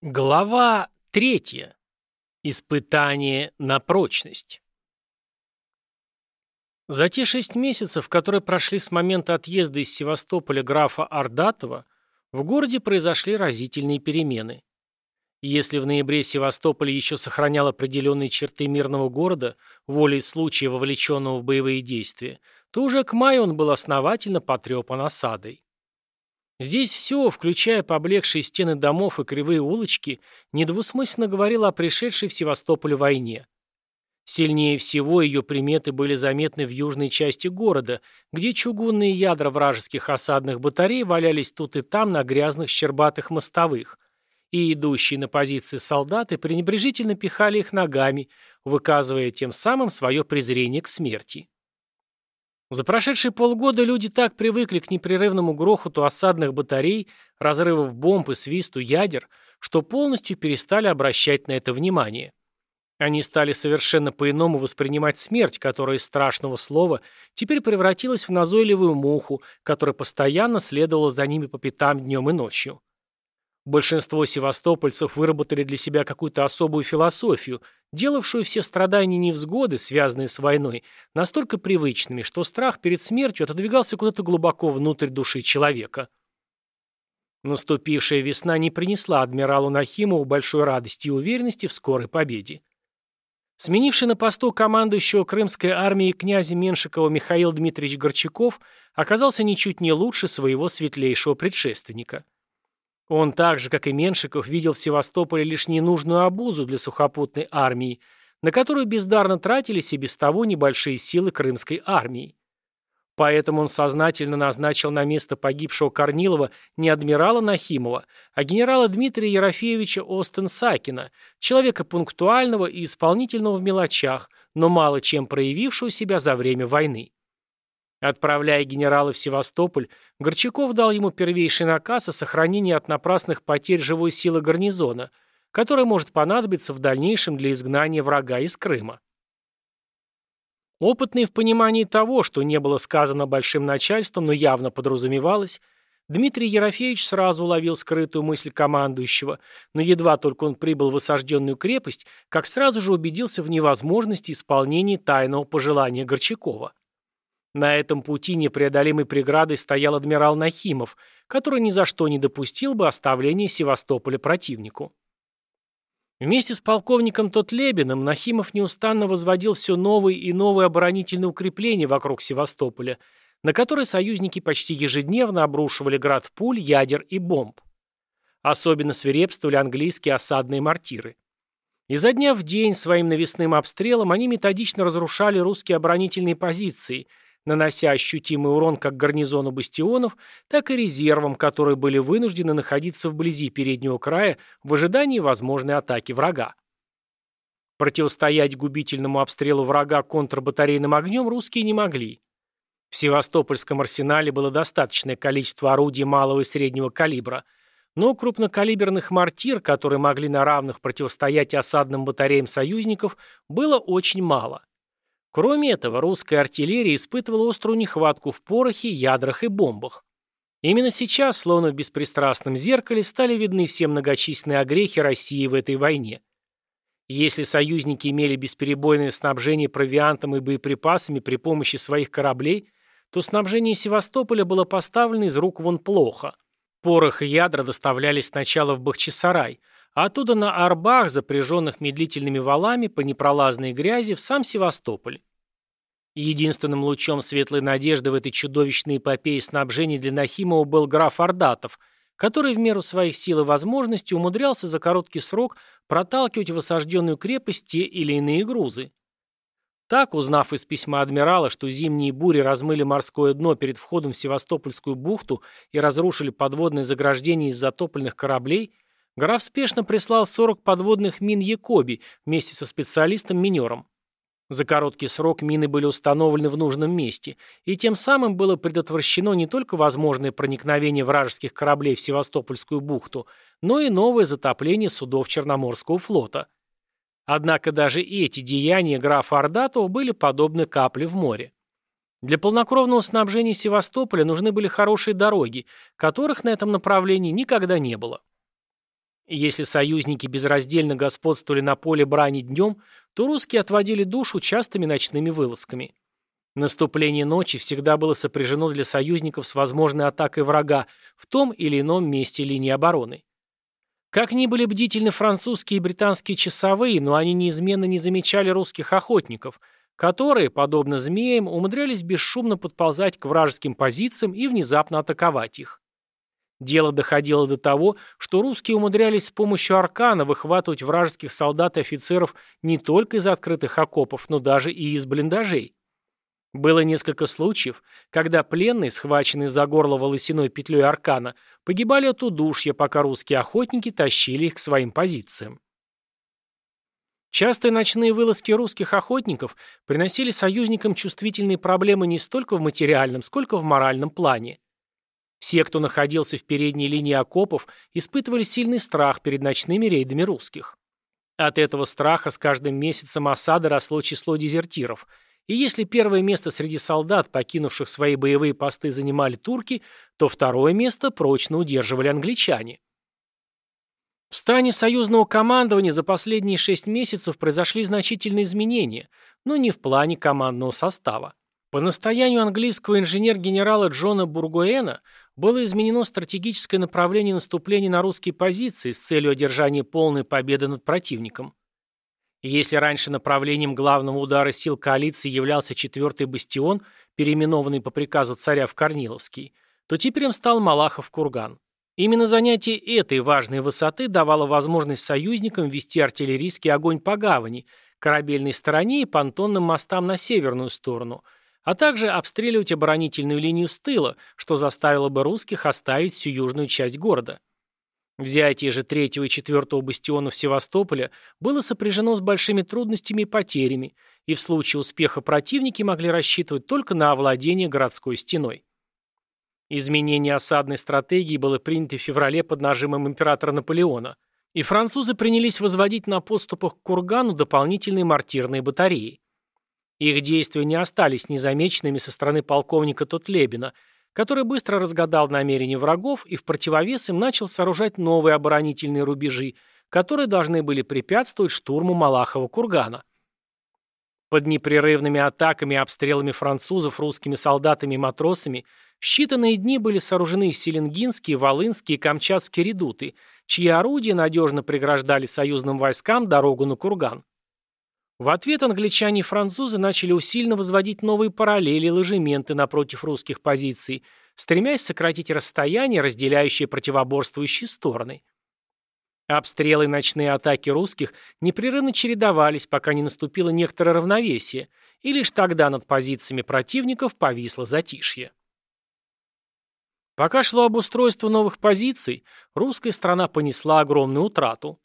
Глава третья. Испытание на прочность. За те шесть месяцев, которые прошли с момента отъезда из Севастополя графа Ардатова, в городе произошли разительные перемены. Если в ноябре Севастополь еще сохранял определенные черты мирного города, волей случая, вовлеченного в боевые действия, то уже к маю он был основательно потрепан осадой. Здесь все, включая поблекшие стены домов и кривые улочки, недвусмысленно говорило о пришедшей в Севастополь войне. Сильнее всего ее приметы были заметны в южной части города, где чугунные ядра вражеских осадных батарей валялись тут и там на грязных щербатых мостовых, и идущие на позиции солдаты пренебрежительно пихали их ногами, выказывая тем самым свое презрение к смерти. За прошедшие полгода люди так привыкли к непрерывному грохоту осадных батарей, разрывов бомб и свисту ядер, что полностью перестали обращать на это внимание. Они стали совершенно по-иному воспринимать смерть, которая из страшного слова теперь превратилась в назойливую муху, которая постоянно следовала за ними по пятам днем и ночью. Большинство севастопольцев выработали для себя какую-то особую философию, делавшую все страдания и невзгоды, связанные с войной, настолько привычными, что страх перед смертью отодвигался куда-то глубоко внутрь души человека. Наступившая весна не принесла адмиралу Нахимову большой радости и уверенности в скорой победе. Сменивший на посту командующего Крымской армией князя Меншикова Михаил Дмитриевич Горчаков оказался ничуть не лучше своего светлейшего предшественника – он так же, как и Меншиков, видел в Севастополе лишь ненужную обузу для сухопутной армии, на которую бездарно тратились и без того небольшие силы крымской армии. Поэтому он сознательно назначил на место погибшего Корнилова не адмирала Нахимова, а генерала Дмитрия Ерофеевича Остен-Сакина, человека пунктуального и исполнительного в мелочах, но мало чем проявившего себя за время войны. Отправляя генерала в Севастополь, Горчаков дал ему первейший наказ о сохранении от напрасных потерь живой силы гарнизона, которая может понадобиться в дальнейшем для изгнания врага из Крыма. Опытный в понимании того, что не было сказано большим начальством, но явно подразумевалось, Дмитрий Ерофеевич сразу уловил скрытую мысль командующего, но едва только он прибыл в осажденную крепость, как сразу же убедился в невозможности исполнения тайного пожелания Горчакова. На этом пути непреодолимой преградой стоял адмирал Нахимов, который ни за что не допустил бы оставления Севастополя противнику. Вместе с полковником Тотлебиным Нахимов неустанно возводил все новые и новые оборонительные укрепления вокруг Севастополя, на которые союзники почти ежедневно обрушивали град пуль, ядер и бомб. Особенно свирепствовали английские осадные мортиры. Изо дня в день своим навесным обстрелом они методично разрушали русские оборонительные позиции – нанося ощутимый урон как гарнизону бастионов, так и резервам, которые были вынуждены находиться вблизи переднего края в ожидании возможной атаки врага. Противостоять губительному обстрелу врага контрбатарейным огнем русские не могли. В Севастопольском арсенале было достаточное количество орудий малого и среднего калибра, но крупнокалиберных мортир, которые могли на равных противостоять осадным батареям союзников, было очень мало. Кроме этого, русская артиллерия испытывала острую нехватку в порохе, ядрах и бомбах. Именно сейчас, словно в беспристрастном зеркале, стали видны все многочисленные огрехи России в этой войне. Если союзники имели бесперебойное снабжение провиантом и боеприпасами при помощи своих кораблей, то снабжение Севастополя было поставлено из рук вон плохо. Порох и ядра доставлялись сначала в Бахчисарай, а оттуда на арбах, запряженных медлительными валами по непролазной грязи, в сам Севастополь. Единственным лучом светлой надежды в этой чудовищной эпопее снабжения для Нахимова был граф Ордатов, который в меру своих сил и возможностей умудрялся за короткий срок проталкивать в осажденную крепость те или иные грузы. Так, узнав из письма адмирала, что зимние бури размыли морское дно перед входом в Севастопольскую бухту и разрушили подводные заграждения из затопленных кораблей, Граф спешно прислал 40 подводных мин Якоби вместе со специалистом-минером. За короткий срок мины были установлены в нужном месте, и тем самым было предотвращено не только возможное проникновение вражеских кораблей в Севастопольскую бухту, но и новое затопление судов Черноморского флота. Однако даже эти деяния графа Ордатова были подобны капле в море. Для полнокровного снабжения Севастополя нужны были хорошие дороги, которых на этом направлении никогда не было. Если союзники безраздельно господствовали на поле брани днем, то русские отводили душу частыми ночными вылазками. Наступление ночи всегда было сопряжено для союзников с возможной атакой врага в том или ином месте линии обороны. Как ни были бдительны французские и британские часовые, но они неизменно не замечали русских охотников, которые, подобно змеям, умудрялись бесшумно подползать к вражеским позициям и внезапно атаковать их. Дело доходило до того, что русские умудрялись с помощью аркана выхватывать вражеских солдат и офицеров не только из открытых окопов, но даже и из блиндажей. Было несколько случаев, когда пленные, схваченные за горло волосяной петлей аркана, погибали от удушья, пока русские охотники тащили их к своим позициям. Частые ночные вылазки русских охотников приносили союзникам чувствительные проблемы не столько в материальном, сколько в моральном плане. Все, кто находился в передней линии окопов, испытывали сильный страх перед ночными рейдами русских. От этого страха с каждым месяцем осады росло число дезертиров, и если первое место среди солдат, покинувших свои боевые посты, занимали турки, то второе место прочно удерживали англичане. В стане союзного командования за последние шесть месяцев произошли значительные изменения, но не в плане командного состава. По настоянию английского инженер-генерала Джона Бургуэна было изменено стратегическое направление наступления на русские позиции с целью одержания полной победы над противником. Если раньше направлением главного удара сил коалиции являлся четвертый бастион, переименованный по приказу царя в Корниловский, то теперь им стал Малахов курган. Именно занятие этой важной высоты давало возможность союзникам вести артиллерийский огонь по гавани, корабельной стороне и понтонным мостам на северную сторону – а также обстреливать оборонительную линию с тыла, что заставило бы русских оставить всю южную часть города. Взятие же третьего и четвертого бастионов Севастополя было сопряжено с большими трудностями и потерями, и в случае успеха противники могли рассчитывать только на овладение городской стеной. Изменение осадной стратегии было принято в феврале под нажимом императора Наполеона, и французы принялись возводить на подступах к Кургану дополнительные мортирные батареи. Их действия не остались незамеченными со стороны полковника Тотлебина, который быстро разгадал намерения врагов и в противовес им начал сооружать новые оборонительные рубежи, которые должны были препятствовать штурму Малахова кургана. Под непрерывными атаками и обстрелами французов русскими солдатами и матросами в считанные дни были сооружены селенгинские, волынские и камчатские редуты, чьи орудия надежно преграждали союзным войскам дорогу на курган. В ответ англичане и французы начали усиленно возводить новые параллели и ложементы напротив русских позиций, стремясь сократить расстояние, разделяющее противоборствующие стороны. Обстрелы и ночные атаки русских непрерывно чередовались, пока не наступило некоторое равновесие, и лишь тогда над позициями противников повисло затишье. Пока шло обустройство новых позиций, русская страна понесла огромную утрату.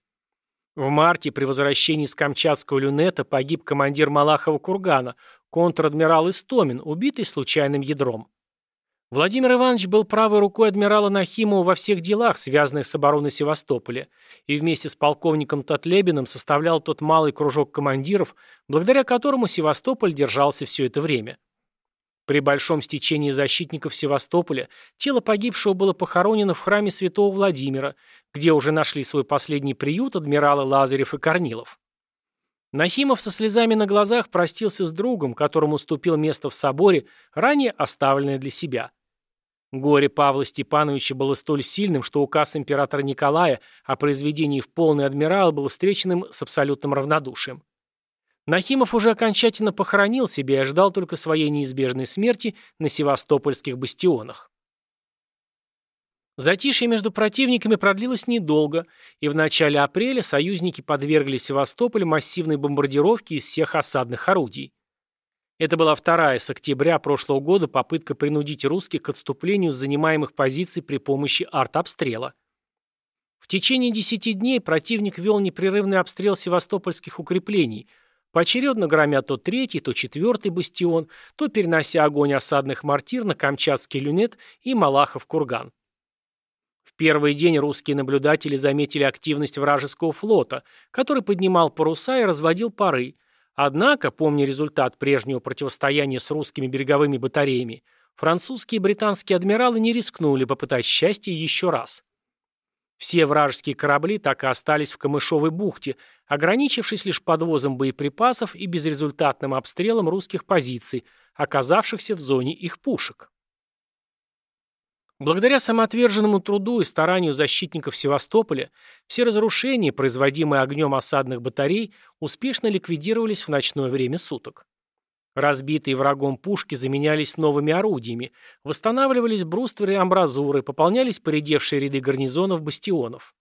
В марте при возвращении с Камчатского люнета погиб командир Малахова кургана, контр-адмирал Истомин, убитый случайным ядром. Владимир Иванович был правой рукой адмирала Нахимова во всех делах, связанных с обороной Севастополя, и вместе с полковником Татлебиным составлял тот малый кружок командиров, благодаря которому Севастополь держался все это время. При большом стечении защитников Севастополя тело погибшего было похоронено в храме святого Владимира, где уже нашли свой последний приют адмиралы Лазарев и Корнилов. Нахимов со слезами на глазах простился с другом, которому уступил место в соборе, ранее оставленное для себя. Горе Павла Степановича было столь сильным, что указ императора Николая о произведении в полный адмирал был встреченным с абсолютным равнодушием. Нахимов уже окончательно похоронил себя и ждал только своей неизбежной смерти на севастопольских бастионах. Затишье между противниками продлилось недолго, и в начале апреля союзники подвергли Севастополь массивной бомбардировке из всех осадных орудий. Это была вторая с октября прошлого года попытка принудить русских к отступлению с занимаемых позиций при помощи артобстрела. В течение десяти дней противник вел непрерывный обстрел севастопольских укреплений – Поочередно громя то третий, то четвертый бастион, то перенося огонь осадных мортир на Камчатский люнет и Малахов курган. В первый день русские наблюдатели заметили активность вражеского флота, который поднимал паруса и разводил пары. Однако, помня результат прежнего противостояния с русскими береговыми батареями, французские и британские адмиралы не рискнули попытать счастье еще раз. Все вражеские корабли так и остались в Камышовой бухте, ограничившись лишь подвозом боеприпасов и безрезультатным обстрелом русских позиций, оказавшихся в зоне их пушек. Благодаря самоотверженному труду и старанию защитников Севастополя, все разрушения, производимые огнем осадных батарей, успешно ликвидировались в ночное время суток. Разбитые врагом пушки заменялись новыми орудиями, восстанавливались брустверы и амбразуры, пополнялись поредевшие ряды гарнизонов-бастионов.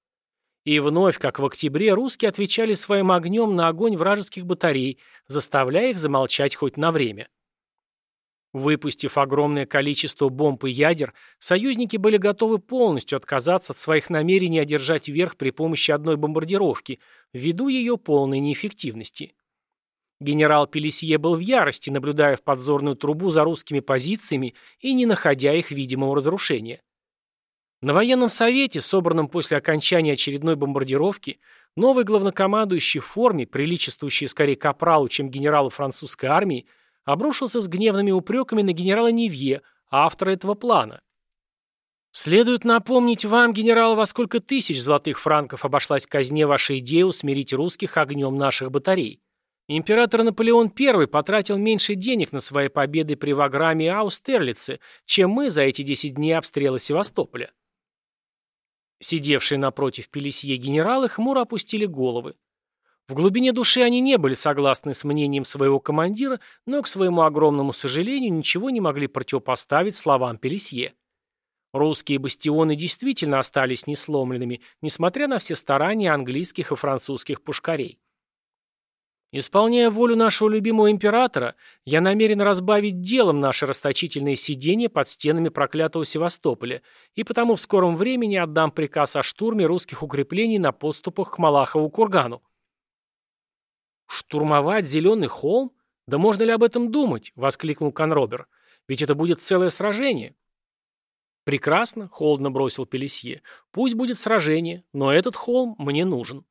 И вновь, как в октябре, русские отвечали своим огнем на огонь вражеских батарей, заставляя их замолчать хоть на время. Выпустив огромное количество бомб и ядер, союзники были готовы полностью отказаться от своих намерений одержать верх при помощи одной бомбардировки, ввиду ее полной неэффективности. Генерал Пелесье был в ярости, наблюдая в подзорную трубу за русскими позициями и не находя их видимого разрушения. На военном совете, собранном после окончания очередной бомбардировки, новый главнокомандующий в форме, приличествующий скорее капралу, чем генералу французской армии, обрушился с гневными упреками на генерала Нивье, автора этого плана. Следует напомнить вам, генерал, во сколько тысяч золотых франков обошлась казне ваша идея усмирить русских огнем наших батарей. Император Наполеон I потратил меньше денег на свои победы при Ваграме и Аустерлице, чем мы за эти 10 дней обстрела Севастополя. Сидевшие напротив Пелесье генералы хмуро опустили головы. В глубине души они не были согласны с мнением своего командира, но, к своему огромному сожалению, ничего не могли противопоставить словам Пелесье. Русские бастионы действительно остались несломленными, несмотря на все старания английских и французских пушкарей. Исполняя волю нашего любимого императора, я намерен разбавить делом наши расточительные сидения под стенами проклятого Севастополя, и потому в скором времени отдам приказ о штурме русских укреплений на подступах к Малахову кургану. «Штурмовать Зеленый холм? Да можно ли об этом думать?» — воскликнул Конробер. «Ведь это будет целое сражение». «Прекрасно», — холодно бросил Пелесье. «Пусть будет сражение, но этот холм мне нужен».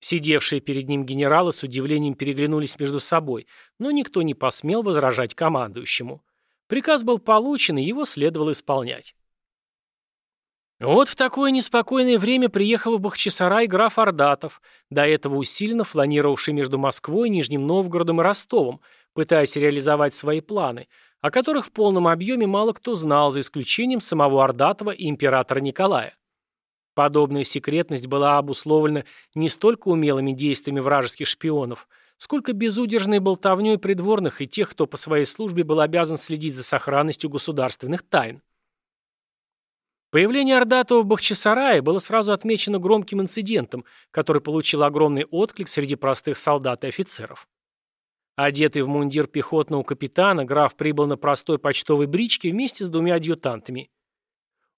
Сидевшие перед ним генералы с удивлением переглянулись между собой, но никто не посмел возражать командующему. Приказ был получен, и его следовало исполнять. Вот в такое неспокойное время приехал в Бахчисарай граф Ордатов, до этого усиленно фланировавший между Москвой, Нижним Новгородом и Ростовом, пытаясь реализовать свои планы, о которых в полном объеме мало кто знал, за исключением самого Ордатова и императора Николая. Подобная секретность была обусловлена не столько умелыми действиями вражеских шпионов, сколько безудержной болтовней придворных и тех, кто по своей службе был обязан следить за сохранностью государственных тайн. Появление Ордатова в Бахчисарае было сразу отмечено громким инцидентом, который получил огромный отклик среди простых солдат и офицеров. Одетый в мундир пехотного капитана, граф прибыл на простой почтовой бричке вместе с двумя адъютантами.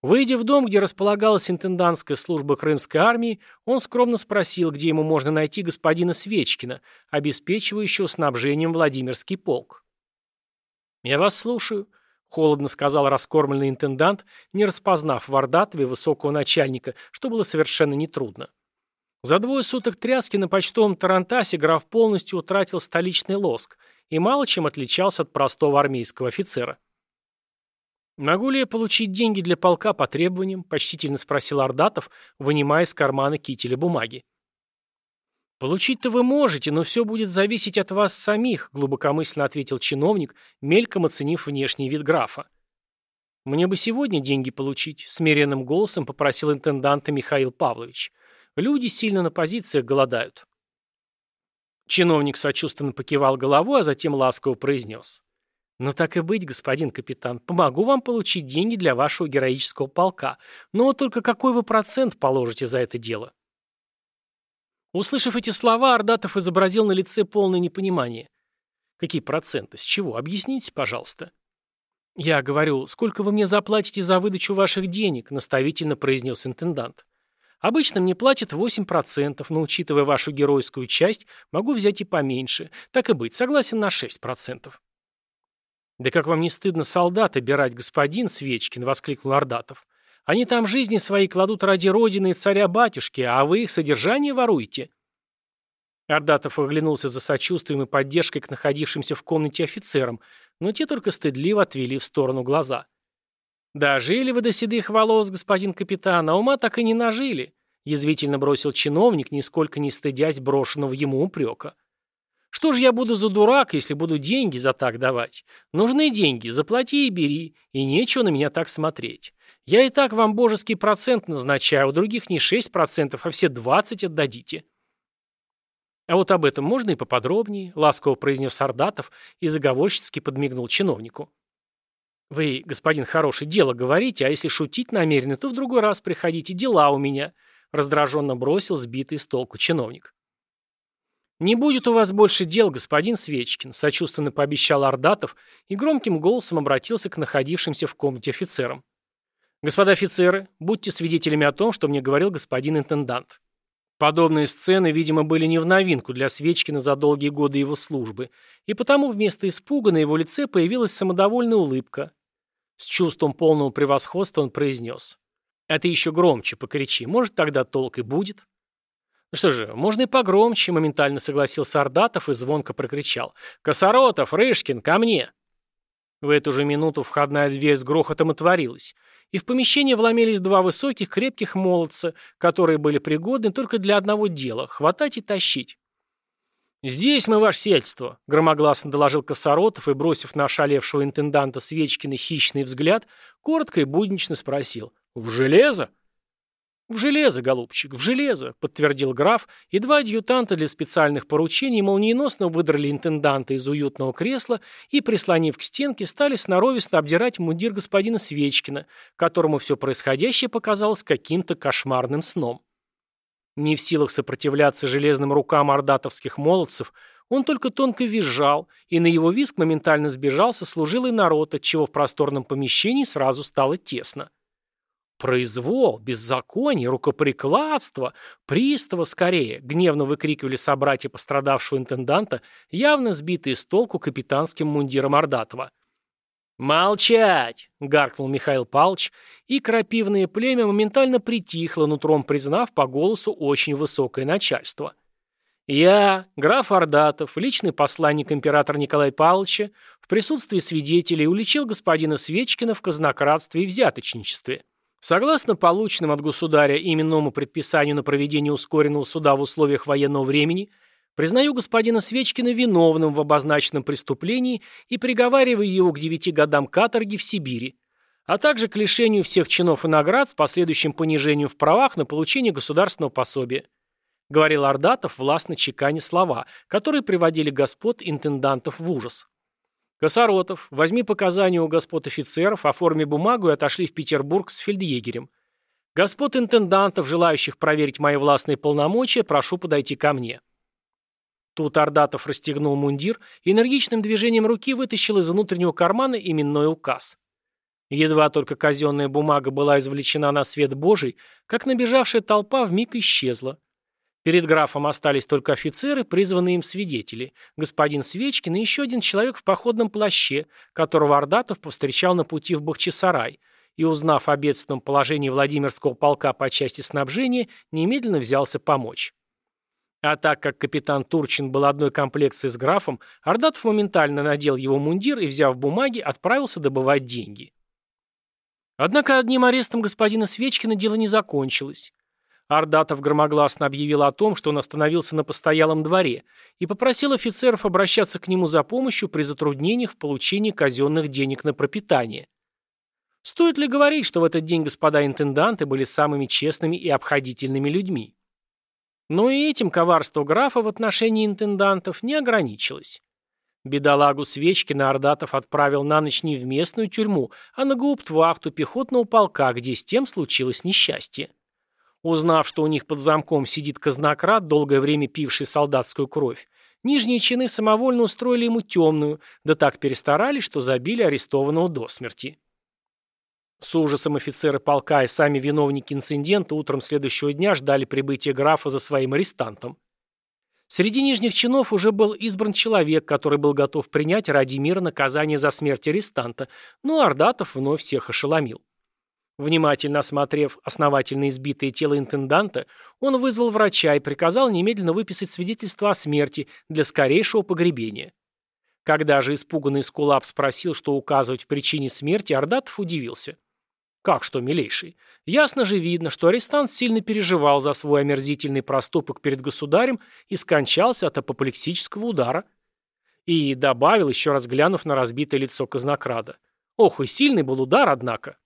Выйдя в дом, где располагалась интендантская служба крымской армии, он скромно спросил, где ему можно найти господина Свечкина, обеспечивающего снабжением Владимирский полк. «Я вас слушаю», — холодно сказал раскормленный интендант, не распознав в высокого начальника, что было совершенно нетрудно. За двое суток тряски на почтовом Тарантасе граф полностью утратил столичный лоск и мало чем отличался от простого армейского офицера. «Могу ли я получить деньги для полка по требованиям?» – почтительно спросил Ордатов, вынимая из кармана кителя бумаги. «Получить-то вы можете, но все будет зависеть от вас самих», – глубокомысленно ответил чиновник, мельком оценив внешний вид графа. «Мне бы сегодня деньги получить», – смиренным голосом попросил интенданта Михаил Павлович. «Люди сильно на позициях голодают». Чиновник сочувственно покивал головой, а затем ласково произнес. «Ну так и быть, господин капитан, помогу вам получить деньги для вашего героического полка. Но только какой вы процент положите за это дело?» Услышав эти слова, Ордатов изобразил на лице полное непонимание. «Какие проценты? С чего? Объясните, пожалуйста». «Я говорю, сколько вы мне заплатите за выдачу ваших денег?» – наставительно произнес интендант. «Обычно мне платят 8%, но, учитывая вашу геройскую часть, могу взять и поменьше. Так и быть, согласен на 6%. «Да как вам не стыдно солдат обирать, господин Свечкин?» — воскликнул Ордатов. «Они там жизни свои кладут ради родины и царя-батюшки, а вы их содержание воруете». Ордатов оглянулся за сочувствием и поддержкой к находившимся в комнате офицерам, но те только стыдливо отвели в сторону глаза. «Дожили вы до седых волос, господин капитан, а ума так и не нажили», язвительно бросил чиновник, нисколько не стыдясь брошенного ему упрека. «Что же я буду за дурак, если буду деньги за так давать? Нужны деньги, заплати и бери, и нечего на меня так смотреть. Я и так вам божеский процент назначаю, у других не 6%, а все 20 отдадите». «А вот об этом можно и поподробнее», — ласково произнес Ардатов и заговорщицки подмигнул чиновнику. «Вы, господин хороший, дело говорите, а если шутить намерены, то в другой раз приходите, дела у меня», — раздраженно бросил сбитый с толку чиновник. «Не будет у вас больше дел, господин Свечкин», — сочувственно пообещал Ардатов и громким голосом обратился к находившимся в комнате офицерам. «Господа офицеры, будьте свидетелями о том, что мне говорил господин интендант. Подобные сцены, видимо, были не в новинку для Свечкина за долгие годы его службы, и потому вместо испуга на его лице появилась самодовольная улыбка, с чувством полного превосходства он произнес. «А ты еще громче покричи, может, тогда толк и будет?» «Ну что же, можно и погромче», — моментально согласился Ордатов и звонко прокричал. «Косоротов, Рышкин, ко мне!» В эту же минуту входная дверь с грохотом отворилась, и в помещение вломились два высоких крепких молодца, которые были пригодны только для одного дела — хватать и тащить. «Здесь мы, ваше сельство», — громогласно доложил Косоротов и, бросив на ошалевшего интенданта Свечкина хищный взгляд, коротко и буднично спросил. «В железо?» «В железо, голубчик, в железо», — подтвердил граф, и два адъютанта для специальных поручений молниеносно выдрали интенданта из уютного кресла и, прислонив к стенке, стали сноровисто обдирать мундир господина Свечкина, которому все происходящее показалось каким-то кошмарным сном. Не в силах сопротивляться железным рукам ордатовских молодцев, он только тонко визжал, и на его визг моментально сбежался служилый народ, отчего в просторном помещении сразу стало тесно. «Произвол, беззаконие, рукоприкладство, пристава скорее!» гневно выкрикивали собратья пострадавшего интенданта, явно сбитые с толку капитанским мундиром Ордатова. «Молчать!» — гаркнул Михаил Палч, и крапивное племя моментально притихло, нутром признав по голосу очень высокое начальство. «Я, граф Ордатов, личный посланник императора Николая Павловича, в присутствии свидетелей уличил господина Свечкина в казнократстве и взяточничестве. Согласно полученным от государя именному предписанию на проведение ускоренного суда в условиях военного времени – Признаю господина Свечкина виновным в обозначенном преступлении и приговариваю его к девяти годам каторги в Сибири, а также к лишению всех чинов и наград с последующим понижением в правах на получение государственного пособия. Говорил Ордатов, властно чеканя слова, которые приводили господ интендантов в ужас. Косоротов, возьми показания у господ офицеров, оформи бумагу и отошли в Петербург с фельдъегерем. Господ интендантов, желающих проверить мои властные полномочия, прошу подойти ко мне. Тут Ордатов расстегнул мундир и энергичным движением руки вытащил из внутреннего кармана именной указ. Едва только казенная бумага была извлечена на свет Божий, как набежавшая толпа вмиг исчезла. Перед графом остались только офицеры, призванные им свидетели, господин Свечкин и еще один человек в походном плаще, которого Ордатов повстречал на пути в Бахчисарай, и, узнав о бедственном положении Владимирского полка по части снабжения, немедленно взялся помочь. А так как капитан Турчин был одной комплекции с графом, Ордатов моментально надел его мундир и, взяв бумаги, отправился добывать деньги. Однако одним арестом господина Свечкина дело не закончилось. Ордатов громогласно объявил о том, что он остановился на постоялом дворе и попросил офицеров обращаться к нему за помощью при затруднениях в получении казенных денег на пропитание. Стоит ли говорить, что в этот день господа интенданты были самыми честными и обходительными людьми? Но и этим коварство графа в отношении интендантов не ограничилось. Бедолагу Свечкина Ордатов отправил на ночь не в местную тюрьму, а на гауптвахту пехотного полка, где с тем случилось несчастье. Узнав, что у них под замком сидит казнократ, долгое время пивший солдатскую кровь, нижние чины самовольно устроили ему темную, да так перестарались, что забили арестованного до смерти. С ужасом офицеры полка и сами виновники инцидента утром следующего дня ждали прибытия графа за своим арестантом. Среди нижних чинов уже был избран человек, который был готов принять ради мира наказание за смерть арестанта, но Ордатов вновь всех ошеломил. Внимательно осмотрев основательно избитое тело интенданта, он вызвал врача и приказал немедленно выписать свидетельство о смерти для скорейшего погребения. Когда же испуганный Скулап спросил, что указывать в причине смерти, Ордатов удивился – Как что, милейший? Ясно же видно, что арестант сильно переживал за свой омерзительный проступок перед государем и скончался от апоплексического удара. И добавил, еще раз глянув на разбитое лицо казнокрада. Ох, и сильный был удар, однако.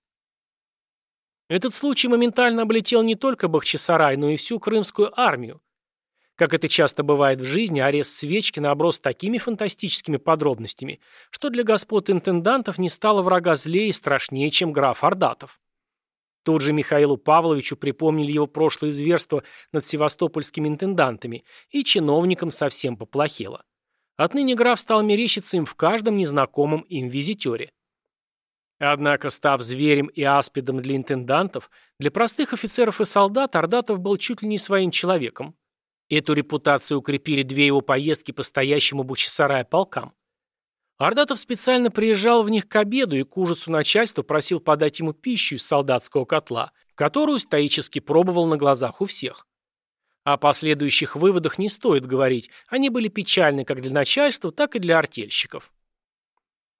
Этот случай моментально облетел не только Бахчисарай, но и всю крымскую армию. Как это часто бывает в жизни, арест Свечкина оброс такими фантастическими подробностями, что для господ интендантов не стало врага злее и страшнее, чем граф Ордатов. Тут же Михаилу Павловичу припомнили его прошлое зверство над севастопольскими интендантами, и чиновникам совсем поплохело. Отныне граф стал мерещиться им в каждом незнакомом им визитере. Однако, став зверем и аспидом для интендантов, для простых офицеров и солдат Ордатов был чуть ли не своим человеком. Эту репутацию укрепили две его поездки по стоящему Бучесарая полкам. Ардатов специально приезжал в них к обеду и к ужасу начальства просил подать ему пищу из солдатского котла, которую стоически пробовал на глазах у всех. О последующих выводах не стоит говорить, они были печальны как для начальства, так и для артельщиков.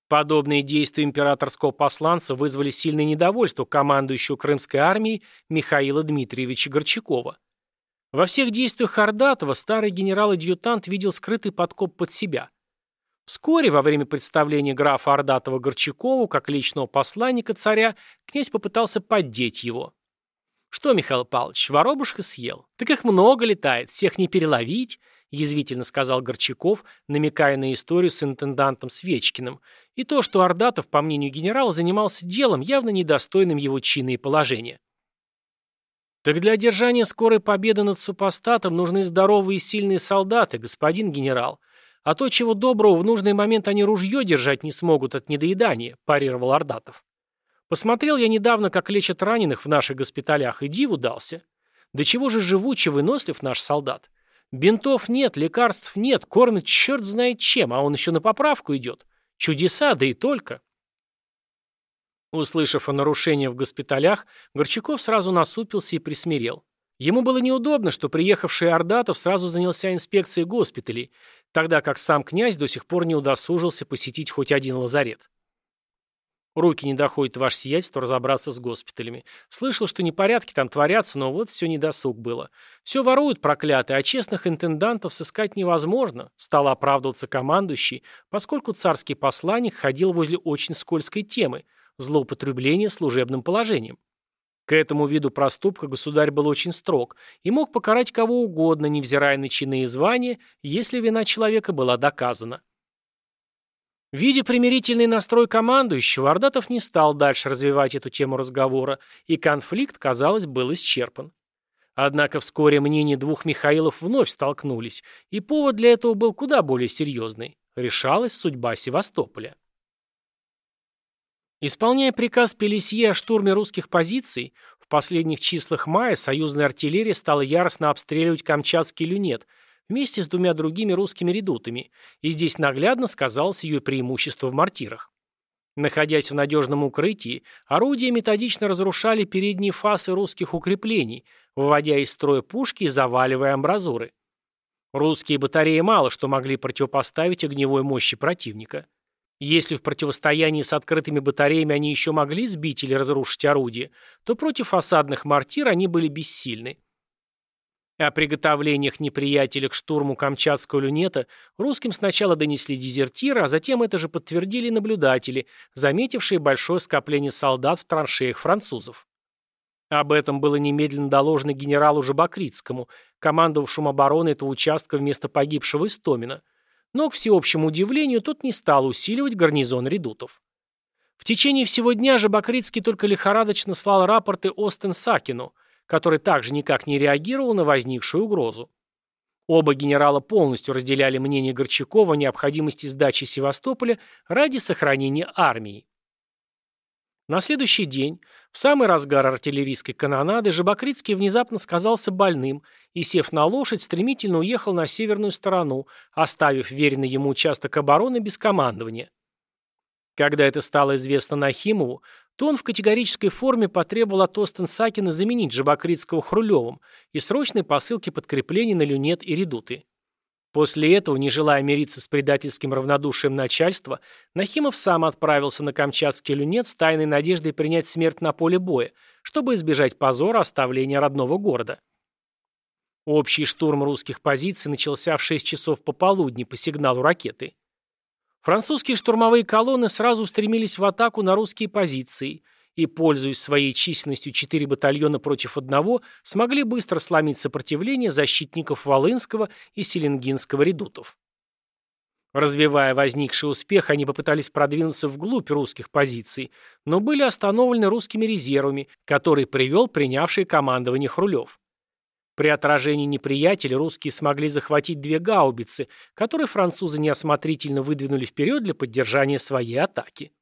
Подобные действия императорского посланца вызвали сильное недовольство командующего Крымской армией Михаила Дмитриевича Горчакова. Во всех действиях Ордатова старый генерал-адъютант видел скрытый подкоп под себя. Вскоре, во время представления графа Ордатова Горчакову, как личного посланника царя, князь попытался поддеть его. «Что, Михаил Павлович, воробушка съел? Так их много летает, всех не переловить», язвительно сказал Горчаков, намекая на историю с интендантом Свечкиным, и то, что Ордатов, по мнению генерала, занимался делом, явно недостойным его чина и положения. Так для одержания скорой победы над супостатом нужны здоровые и сильные солдаты, господин генерал. А то, чего доброго, в нужный момент они ружье держать не смогут от недоедания, парировал Ордатов. Посмотрел я недавно, как лечат раненых в наших госпиталях, и диву дался. До чего же живучий, вынослив наш солдат? Бинтов нет, лекарств нет, кормят черт знает чем, а он еще на поправку идет. Чудеса, да и только. Услышав о нарушениях в госпиталях, Горчаков сразу насупился и присмирел. Ему было неудобно, что приехавший Ордатов сразу занялся инспекцией госпиталей, тогда как сам князь до сих пор не удосужился посетить хоть один лазарет. Руки не доходят, ваше сиятельство, разобраться с госпиталями. Слышал, что непорядки там творятся, но вот все недосуг было. Все воруют, проклятые, а честных интендантов сыскать невозможно, стал оправдываться командующий, поскольку царский посланник ходил возле очень скользкой темы – злоупотребление служебным положением. К этому виду проступка государь был очень строг и мог покарать кого угодно, невзирая на чины и звания, если вина человека была доказана. Видя примирительный настрой командующего, Ордатов не стал дальше развивать эту тему разговора, и конфликт, казалось, был исчерпан. Однако вскоре мнения двух Михаилов вновь столкнулись, и повод для этого был куда более серьезный. Решалась судьба Севастополя. Исполняя приказ Пелесье о штурме русских позиций, в последних числах мая союзная артиллерия стала яростно обстреливать Камчатский люнет вместе с двумя другими русскими редутами, и здесь наглядно сказалось ее преимущество в мортирах. Находясь в надежном укрытии, орудия методично разрушали передние фасы русских укреплений, выводя из строя пушки и заваливая амбразуры. Русские батареи мало что могли противопоставить огневой мощи противника. Если в противостоянии с открытыми батареями они еще могли сбить или разрушить орудие, то против осадных мортир они были бессильны. О приготовлениях неприятеля к штурму Камчатского люнета русским сначала донесли дезертиры, а затем это же подтвердили наблюдатели, заметившие большое скопление солдат в траншеях французов. Об этом было немедленно доложено генералу Жабокритскому, командовавшему обороной этого участка вместо погибшего Истомина – но, к всеобщему удивлению, тот не стал усиливать гарнизон редутов. В течение всего дня же Бакрицкий только лихорадочно слал рапорты Остен Сакину, который также никак не реагировал на возникшую угрозу. Оба генерала полностью разделяли мнение Горчакова о необходимости сдачи Севастополя ради сохранения армии. На следующий день, в самый разгар артиллерийской канонады, Жабокритский внезапно сказался больным и, сев на лошадь, стремительно уехал на северную сторону, оставив веренный ему участок обороны без командования. Когда это стало известно Нахимову, то он в категорической форме потребовал от Остенсакина заменить Жабокритского Хрулевым и срочной посылки подкреплений на люнет и редуты. После этого, не желая мириться с предательским равнодушием начальства, Нахимов сам отправился на Камчатский люнет с тайной надеждой принять смерть на поле боя, чтобы избежать позора оставления родного города. Общий штурм русских позиций начался в 6 часов пополудни по сигналу ракеты. Французские штурмовые колонны сразу устремились в атаку на русские позиции и, пользуясь своей численностью 4 батальона против одного, смогли быстро сломить сопротивление защитников Волынского и Селенгинского редутов. Развивая возникший успех, они попытались продвинуться вглубь русских позиций, но были остановлены русскими резервами, которые привел принявший командование Хрулев. При отражении неприятеля русские смогли захватить две гаубицы, которые французы неосмотрительно выдвинули вперед для поддержания своей атаки.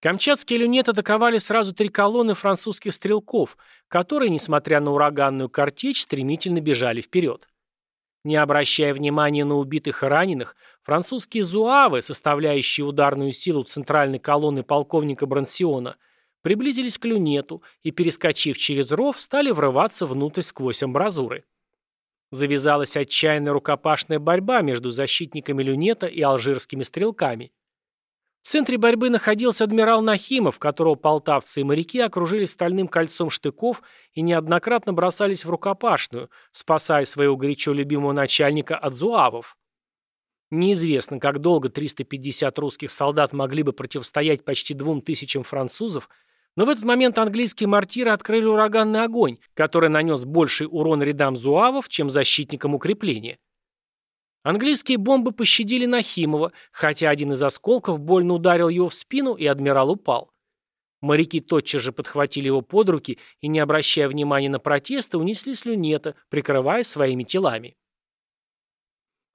Камчатские люнет атаковали сразу три колонны французских стрелков, которые, несмотря на ураганную картечь, стремительно бежали вперед. Не обращая внимания на убитых и раненых, французские зуавы, составляющие ударную силу центральной колонны полковника Брансиона, приблизились к люнету и, перескочив через ров, стали врываться внутрь сквозь амбразуры. Завязалась отчаянная рукопашная борьба между защитниками люнета и алжирскими стрелками. В центре борьбы находился адмирал Нахимов, которого полтавцы и моряки окружили стальным кольцом штыков и неоднократно бросались в рукопашную, спасая своего горячо любимого начальника от зуавов. Неизвестно, как долго 350 русских солдат могли бы противостоять почти двум тысячам французов, но в этот момент английские мортиры открыли ураганный огонь, который нанес больший урон рядам зуавов, чем защитникам укрепления. Английские бомбы пощадили Нахимова, хотя один из осколков больно ударил его в спину, и адмирал упал. Моряки тотчас же подхватили его под руки и, не обращая внимания на протесты, унесли с люнета, прикрывая своими телами.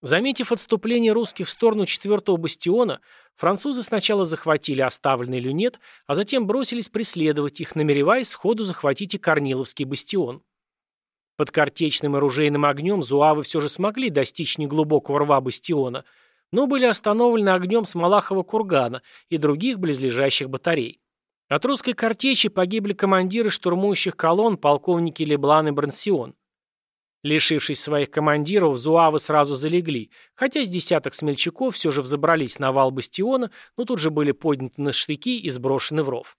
Заметив отступление русских в сторону четвертого бастиона, французы сначала захватили оставленный люнет, а затем бросились преследовать их, намереваясь сходу захватить и Корниловский бастион. Под картечным оружейным огнем зуавы все же смогли достичь неглубокого рва бастиона, но были остановлены огнем с Малахова кургана и других близлежащих батарей. От русской картечи погибли командиры штурмующих колонн полковники Леблан и Брансион. Лишившись своих командиров, зуавы сразу залегли, хотя с десяток смельчаков все же взобрались на вал бастиона, но тут же были подняты на штыки и сброшены в ров.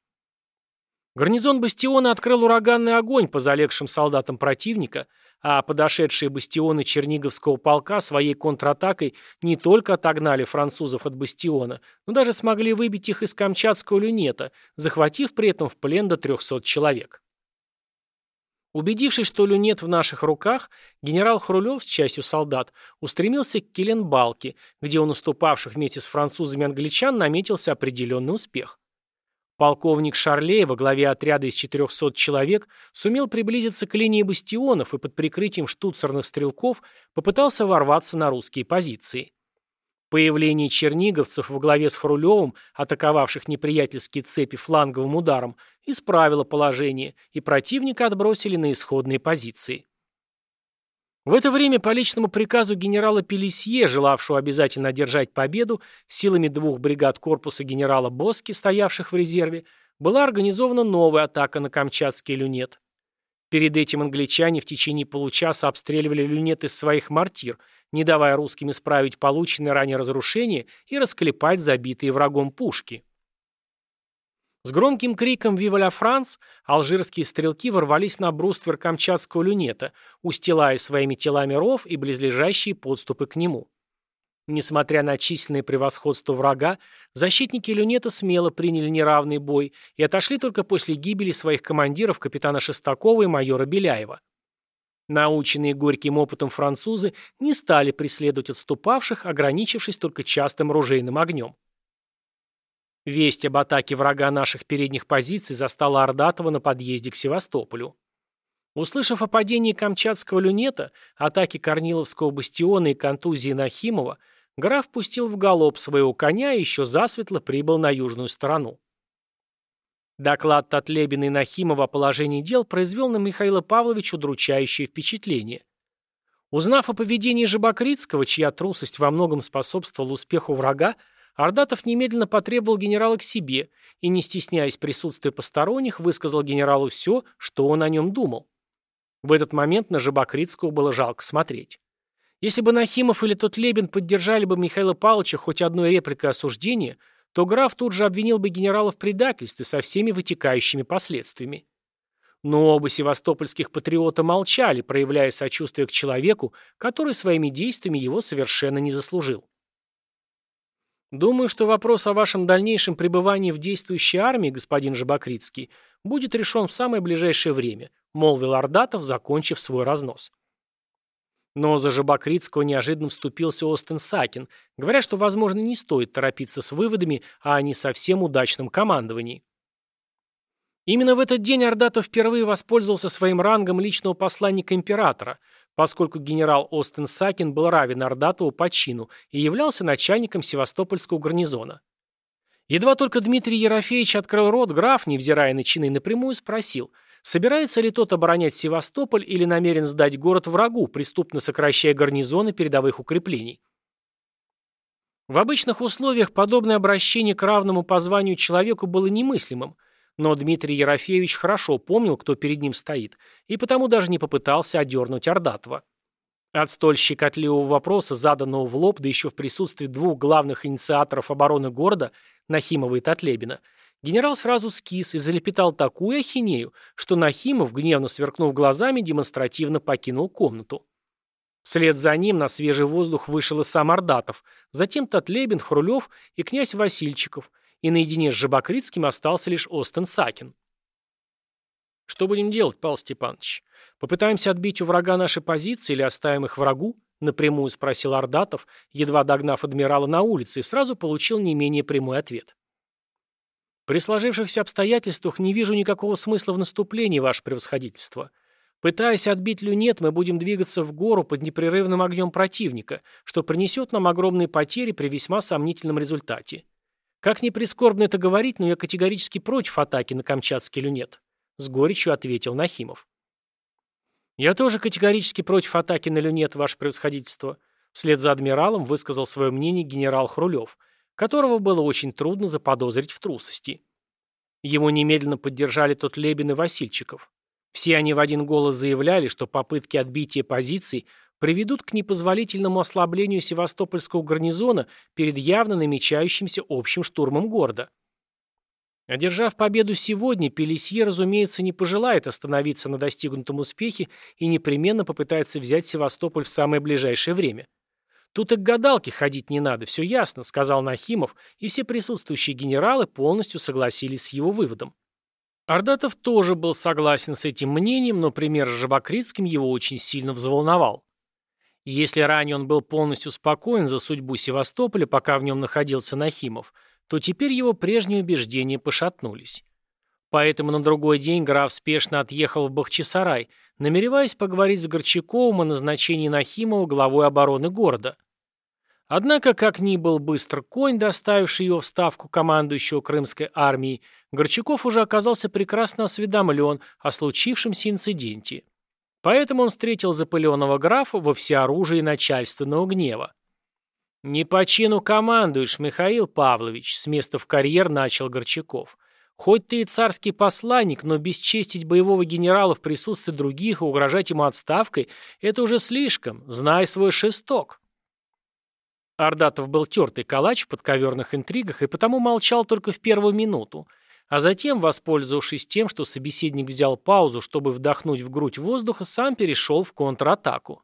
Гарнизон бастиона открыл ураганный огонь по залегшим солдатам противника, а подошедшие бастионы Черниговского полка своей контратакой не только отогнали французов от бастиона, но даже смогли выбить их из Камчатского люнета, захватив при этом в плен до 300 человек. Убедившись, что люнет в наших руках, генерал Хрулев с частью солдат устремился к Келенбалке, где у наступавших вместе с французами англичан наметился определенный успех. Полковник Шарлей во главе отряда из 400 человек сумел приблизиться к линии бастионов и под прикрытием штуцерных стрелков попытался ворваться на русские позиции. Появление черниговцев во главе с Хрулевым, атаковавших неприятельские цепи фланговым ударом, исправило положение, и противника отбросили на исходные позиции. В это время по личному приказу генерала Пелесье, желавшего обязательно одержать победу, силами двух бригад корпуса генерала Боски, стоявших в резерве, была организована новая атака на Камчатский люнет. Перед этим англичане в течение получаса обстреливали люнет из своих мортир, не давая русским исправить полученные ранее разрушения и расклепать забитые врагом пушки. С громким криком «Вива ля Франс» алжирские стрелки ворвались на бруствер камчатского люнета, устилая своими телами ров и близлежащие подступы к нему. Несмотря на численное превосходство врага, защитники люнета смело приняли неравный бой и отошли только после гибели своих командиров капитана Шестакова и майора Беляева. Наученные горьким опытом французы не стали преследовать отступавших, ограничившись только частым ружейным огнем. Весть об атаке врага наших передних позиций застала Ордатова на подъезде к Севастополю. Услышав о падении Камчатского люнета, атаке Корниловского бастиона и контузии Нахимова, граф пустил в галоп своего коня и еще засветло прибыл на южную сторону. Доклад Татлебина и Нахимова о положении дел произвел на Михаила Павловича удручающее впечатление. Узнав о поведении Жабокритского, чья трусость во многом способствовала успеху врага, Ордатов немедленно потребовал генерала к себе и, не стесняясь присутствия посторонних, высказал генералу все, что он о нем думал. В этот момент на Жабокритского было жалко смотреть. Если бы Нахимов или тот Лебен поддержали бы Михаила Павловича хоть одной репликой осуждения, то граф тут же обвинил бы генерала в предательстве со всеми вытекающими последствиями. Но оба севастопольских патриота молчали, проявляя сочувствие к человеку, который своими действиями его совершенно не заслужил. Думаю, что вопрос о вашем дальнейшем пребывании в действующей армии, господин Жабокритский, будет решен в самое ближайшее время, молвил Ордатов, закончив свой разнос. Но за Жабокритского неожиданно вступился Остен Сакин, говоря, что, возможно, не стоит торопиться с выводами о не совсем удачном командовании. Именно в этот день Ордатов впервые воспользовался своим рангом личного посланника императора, поскольку генерал Остен Сакин был равен Ордатову по чину и являлся начальником Севастопольского гарнизона. Едва только Дмитрий Ерофеевич открыл рот, граф, невзирая на чины, напрямую спросил – Собирается ли тот оборонять Севастополь или намерен сдать город врагу, преступно сокращая гарнизоны передовых укреплений? В обычных условиях подобное обращение к равному по званию человеку было немыслимым, но Дмитрий Ерофеевич хорошо помнил, кто перед ним стоит, и потому даже не попытался одернуть Ордатова. От столь щекотливого вопроса, заданного в лоб, да еще в присутствии двух главных инициаторов обороны города, Нахимова и Татлебина, Генерал сразу скис и залепетал такую ахинею, что Нахимов, гневно сверкнув глазами, демонстративно покинул комнату. Вслед за ним на свежий воздух вышел и сам Ордатов, затем Татлебин, Хрулев и князь Васильчиков, и наедине с Жабокритским остался лишь Остен Сакин. «Что будем делать, Павел Степанович? Попытаемся отбить у врага наши позиции или оставим их врагу?» напрямую спросил Ордатов, едва догнав адмирала на улице, и сразу получил не менее прямой ответ. При сложившихся обстоятельствах не вижу никакого смысла в наступлении, ваше превосходительство. Пытаясь отбить люнет, мы будем двигаться в гору под непрерывным огнем противника, что принесет нам огромные потери при весьма сомнительном результате. Как ни прискорбно это говорить, но я категорически против атаки на Камчатский люнет, с горечью ответил Нахимов. Я тоже категорически против атаки на люнет, ваше превосходительство. Вслед за адмиралом высказал свое мнение генерал Хрулев – которого было очень трудно заподозрить в трусости. Его немедленно поддержали тот Лебин и Васильчиков. Все они в один голос заявляли, что попытки отбития позиций приведут к непозволительному ослаблению севастопольского гарнизона перед явно намечающимся общим штурмом города. Одержав победу сегодня, Пелесье, разумеется, не пожелает остановиться на достигнутом успехе и непременно попытается взять Севастополь в самое ближайшее время. «Тут и к гадалке ходить не надо, все ясно», — сказал Нахимов, и все присутствующие генералы полностью согласились с его выводом. Ордатов тоже был согласен с этим мнением, но пример с Жабокритским его очень сильно взволновал. Если ранее он был полностью спокоен за судьбу Севастополя, пока в нем находился Нахимов, то теперь его прежние убеждения пошатнулись. Поэтому на другой день граф спешно отъехал в Бахчисарай, намереваясь поговорить с Горчаковым о назначении Нахимова главой обороны города. Однако, как ни был быстр конь, доставивший его в ставку командующего Крымской армией, Горчаков уже оказался прекрасно осведомлен о случившемся инциденте. Поэтому он встретил запыленного графа во всеоружии начальственного гнева. «Не по чину командуешь, Михаил Павлович», — с места в карьер начал Горчаков. «Хоть ты и царский посланник, но бесчестить боевого генерала в присутствии других и угрожать ему отставкой — это уже слишком. Знай свой шесток». Ордатов был тертый калач в подковерных интригах и потому молчал только в первую минуту, а затем, воспользовавшись тем, что собеседник взял паузу, чтобы вдохнуть в грудь воздуха, сам перешел в контратаку.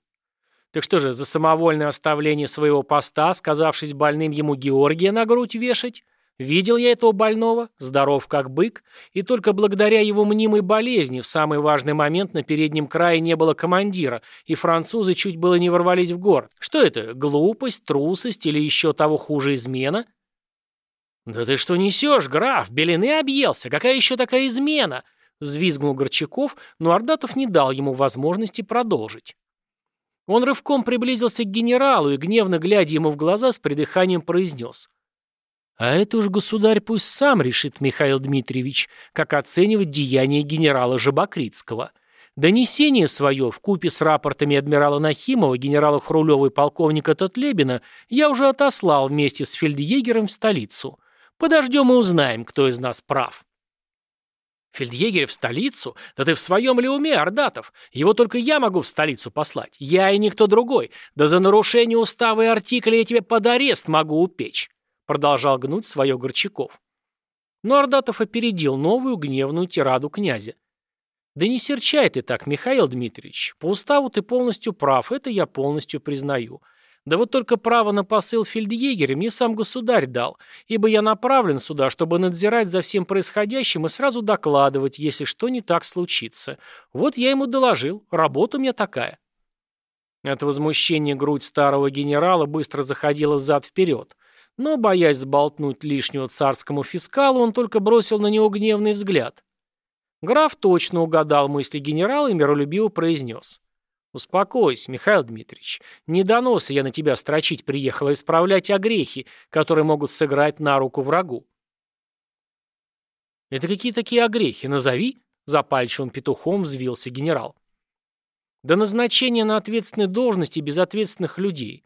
Так что же, за самовольное оставление своего поста, сказавшись больным ему Георгия на грудь вешать? Видел я этого больного, здоров как бык, и только благодаря его мнимой болезни в самый важный момент на переднем крае не было командира, и французы чуть было не ворвались в город. Что это, глупость, трусость или еще того хуже измена? «Да ты что несешь, граф? Белины объелся. Какая еще такая измена?» Взвизгнул Горчаков, но Ордатов не дал ему возможности продолжить. Он рывком приблизился к генералу и, гневно глядя ему в глаза, с придыханием произнес – а это уж государь пусть сам решит, Михаил Дмитриевич, как оценивать деяния генерала Жабокритского. Донесение свое, в купе с рапортами адмирала Нахимова, генерала Хрулева и полковника Тотлебина, я уже отослал вместе с фельдъегером в столицу. Подождем и узнаем, кто из нас прав. Фельдъегеря в столицу? Да ты в своем ли уме, Ордатов? Его только я могу в столицу послать. Я и никто другой. Да за нарушение устава и артикля я тебе под арест могу упечь. Продолжал гнуть свое Горчаков. Но Ордатов опередил новую гневную тираду князя. Да не серчай ты так, Михаил Дмитриевич. По уставу ты полностью прав, это я полностью признаю. Да вот только право на посыл фельдъегеря мне сам государь дал, ибо я направлен сюда, чтобы надзирать за всем происходящим и сразу докладывать, если что не так случится. Вот я ему доложил, работа у меня такая. От возмущения грудь старого генерала быстро заходила взад-вперед, но, боясь сболтнуть лишнего царскому фискалу, он только бросил на него гневный взгляд. Граф точно угадал мысли генерала и миролюбиво произнес. «Успокойся, Михаил Дмитриевич. Не доносы я на тебя строчить приехал, а исправлять огрехи, которые могут сыграть на руку врагу». «Это какие такие огрехи? Назови!» Запальчивым петухом взвился генерал. «Да назначение на ответственной должности безответственных людей.